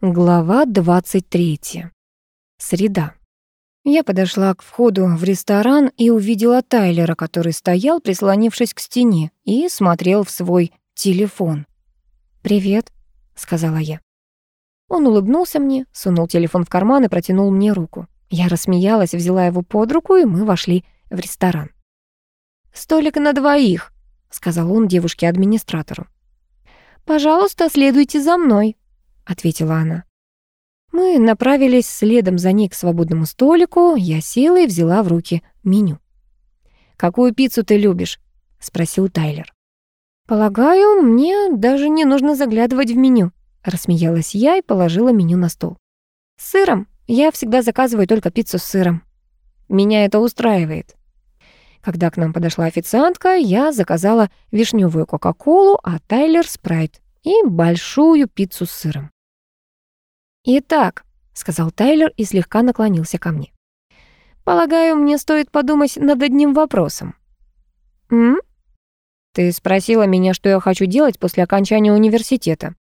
Глава 23. Среда. Я подошла к входу в ресторан и увидела Тайлера, который стоял, прислонившись к стене, и смотрел в свой телефон. «Привет», — сказала я. Он улыбнулся мне, сунул телефон в карман и протянул мне руку. Я рассмеялась, взяла его под руку, и мы вошли в ресторан. «Столик на двоих», — сказал он девушке-администратору. «Пожалуйста, следуйте за мной», — ответила она. Мы направились следом за ней к свободному столику, я села и взяла в руки меню. «Какую пиццу ты любишь?» — спросил Тайлер. «Полагаю, мне даже не нужно заглядывать в меню», — рассмеялась я и положила меню на стол. «С сыром. Я всегда заказываю только пиццу с сыром. Меня это устраивает». Когда к нам подошла официантка, я заказала вишневую кока-колу, а Тайлер — спрайт и большую пиццу с сыром. «Итак», — сказал Тайлер и слегка наклонился ко мне. «Полагаю, мне стоит подумать над одним вопросом». «М?» «Ты спросила меня, что я хочу делать после окончания университета.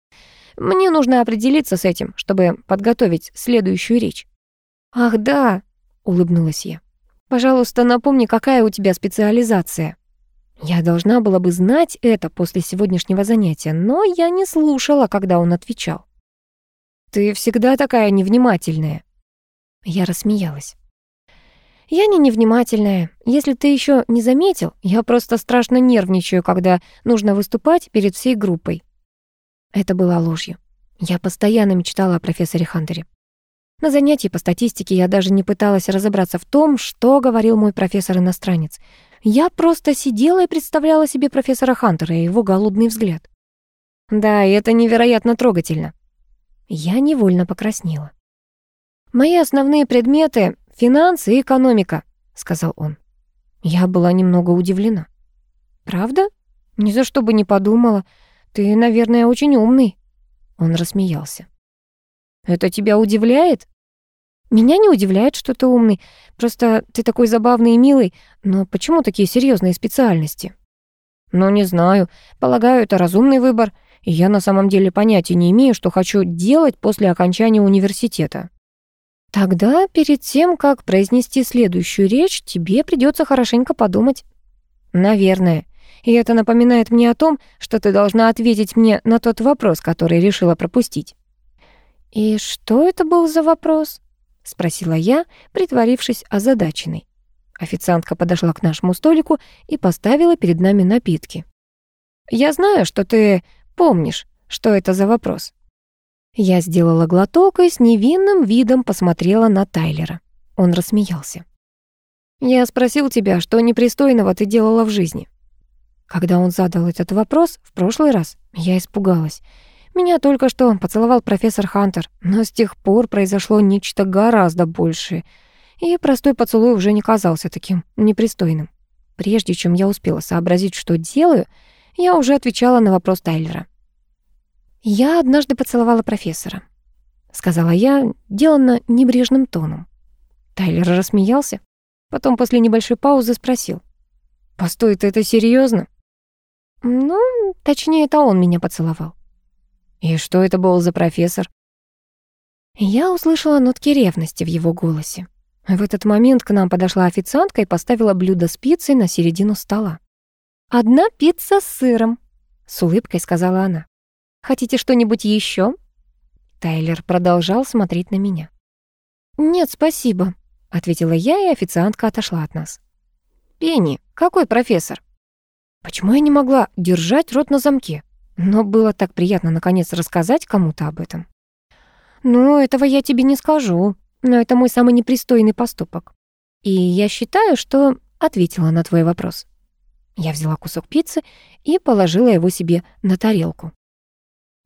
Мне нужно определиться с этим, чтобы подготовить следующую речь». «Ах, да», — улыбнулась я. «Пожалуйста, напомни, какая у тебя специализация». Я должна была бы знать это после сегодняшнего занятия, но я не слушала, когда он отвечал. «Ты всегда такая невнимательная». Я рассмеялась. «Я не невнимательная. Если ты еще не заметил, я просто страшно нервничаю, когда нужно выступать перед всей группой». Это было ложью. Я постоянно мечтала о профессоре Хантере. На занятии по статистике я даже не пыталась разобраться в том, что говорил мой профессор-иностранец. Я просто сидела и представляла себе профессора Хантера и его голодный взгляд. Да, и это невероятно трогательно. Я невольно покраснела. «Мои основные предметы — финансы и экономика», — сказал он. Я была немного удивлена. «Правда? Ни за что бы не подумала. Ты, наверное, очень умный». Он рассмеялся. «Это тебя удивляет?» Меня не удивляет, что ты умный. Просто ты такой забавный и милый. Но почему такие серьезные специальности? Ну, не знаю. Полагаю, это разумный выбор. Я на самом деле понятия не имею, что хочу делать после окончания университета. Тогда перед тем, как произнести следующую речь, тебе придется хорошенько подумать. Наверное. И это напоминает мне о том, что ты должна ответить мне на тот вопрос, который решила пропустить. И что это был за вопрос? — спросила я, притворившись озадаченной. Официантка подошла к нашему столику и поставила перед нами напитки. «Я знаю, что ты помнишь, что это за вопрос». Я сделала глоток и с невинным видом посмотрела на Тайлера. Он рассмеялся. «Я спросил тебя, что непристойного ты делала в жизни». Когда он задал этот вопрос в прошлый раз, я испугалась. Меня только что поцеловал профессор Хантер, но с тех пор произошло нечто гораздо большее, и простой поцелуй уже не казался таким непристойным. Прежде чем я успела сообразить, что делаю, я уже отвечала на вопрос Тайлера. «Я однажды поцеловала профессора», — сказала я, деланно небрежным тоном. Тайлер рассмеялся, потом после небольшой паузы спросил. «Постой, ты это серьезно? «Ну, точнее, это он меня поцеловал». «И что это был за профессор?» Я услышала нотки ревности в его голосе. В этот момент к нам подошла официантка и поставила блюдо с пиццей на середину стола. «Одна пицца с сыром», — с улыбкой сказала она. «Хотите что-нибудь еще? Тайлер продолжал смотреть на меня. «Нет, спасибо», — ответила я, и официантка отошла от нас. «Пенни, какой профессор?» Почему я не могла держать рот на замке? Но было так приятно наконец рассказать кому-то об этом. «Ну, этого я тебе не скажу, но это мой самый непристойный поступок. И я считаю, что ответила на твой вопрос». Я взяла кусок пиццы и положила его себе на тарелку.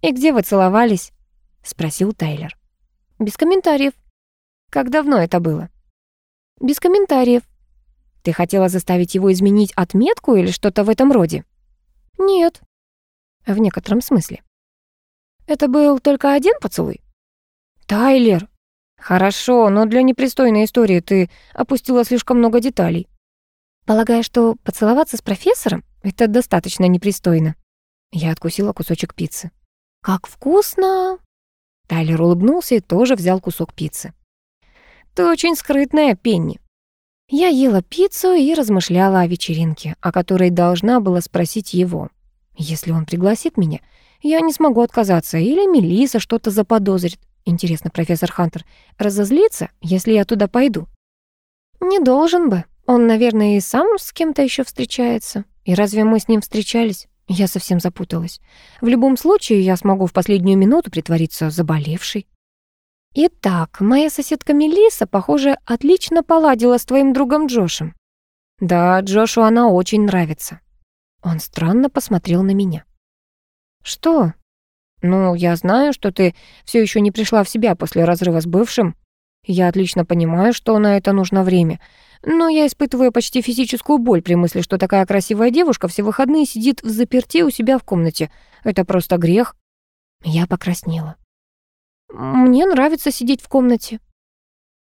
«И где вы целовались?» — спросил Тайлер. «Без комментариев». «Как давно это было?» «Без комментариев». «Ты хотела заставить его изменить отметку или что-то в этом роде?» «Нет», в некотором смысле. Это был только один поцелуй? Тайлер. Хорошо, но для непристойной истории ты опустила слишком много деталей. Полагаю, что поцеловаться с профессором — это достаточно непристойно. Я откусила кусочек пиццы. Как вкусно! Тайлер улыбнулся и тоже взял кусок пиццы. «Ты очень скрытная, Пенни». Я ела пиццу и размышляла о вечеринке, о которой должна была спросить его. Если он пригласит меня, я не смогу отказаться, или Мелиса что-то заподозрит. Интересно, профессор Хантер разозлится, если я туда пойду? Не должен бы. Он, наверное, и сам с кем-то еще встречается. И разве мы с ним встречались? Я совсем запуталась. В любом случае, я смогу в последнюю минуту притвориться заболевшей. Итак, моя соседка Мелиса, похоже, отлично поладила с твоим другом Джошем. Да, Джошу она очень нравится. Он странно посмотрел на меня. Что? Ну, я знаю, что ты все еще не пришла в себя после разрыва с бывшим. Я отлично понимаю, что на это нужно время. Но я испытываю почти физическую боль при мысли, что такая красивая девушка все выходные сидит в заперти у себя в комнате. Это просто грех. Я покраснела. Мне нравится сидеть в комнате.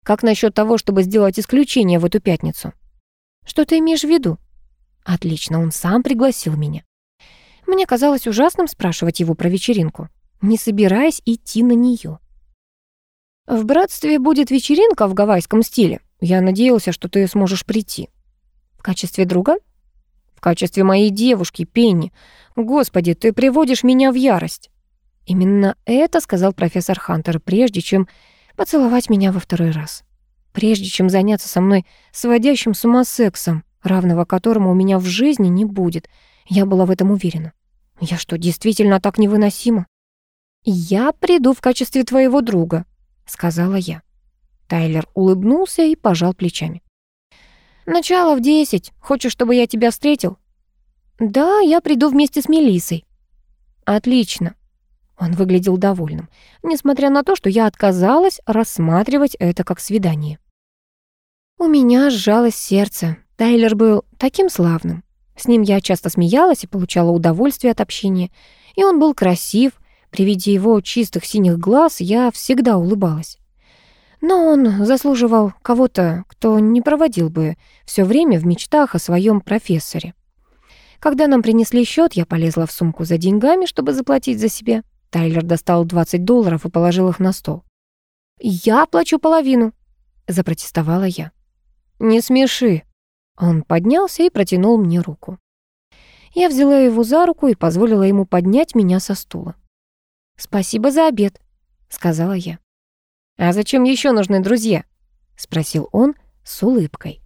Как насчет того, чтобы сделать исключение в эту пятницу? Что ты имеешь в виду? Отлично, он сам пригласил меня. Мне казалось ужасным спрашивать его про вечеринку, не собираясь идти на нее. В братстве будет вечеринка в гавайском стиле. Я надеялся, что ты сможешь прийти. В качестве друга? В качестве моей девушки, Пенни. Господи, ты приводишь меня в ярость. Именно это сказал профессор Хантер, прежде чем поцеловать меня во второй раз. Прежде чем заняться со мной сводящим с ума сексом, равного которому у меня в жизни не будет. Я была в этом уверена. Я что, действительно так невыносима? «Я приду в качестве твоего друга», — сказала я. Тайлер улыбнулся и пожал плечами. «Начало в десять. Хочешь, чтобы я тебя встретил?» «Да, я приду вместе с Мелиссой». «Отлично». Он выглядел довольным, несмотря на то, что я отказалась рассматривать это как свидание. У меня сжалось сердце. Тайлер был таким славным. С ним я часто смеялась и получала удовольствие от общения. И он был красив. При виде его чистых синих глаз я всегда улыбалась. Но он заслуживал кого-то, кто не проводил бы все время в мечтах о своем профессоре. Когда нам принесли счет, я полезла в сумку за деньгами, чтобы заплатить за себя. Тайлер достал 20 долларов и положил их на стол. «Я плачу половину», — запротестовала я. «Не смеши». Он поднялся и протянул мне руку. Я взяла его за руку и позволила ему поднять меня со стула. «Спасибо за обед», — сказала я. «А зачем еще нужны друзья?» — спросил он с улыбкой.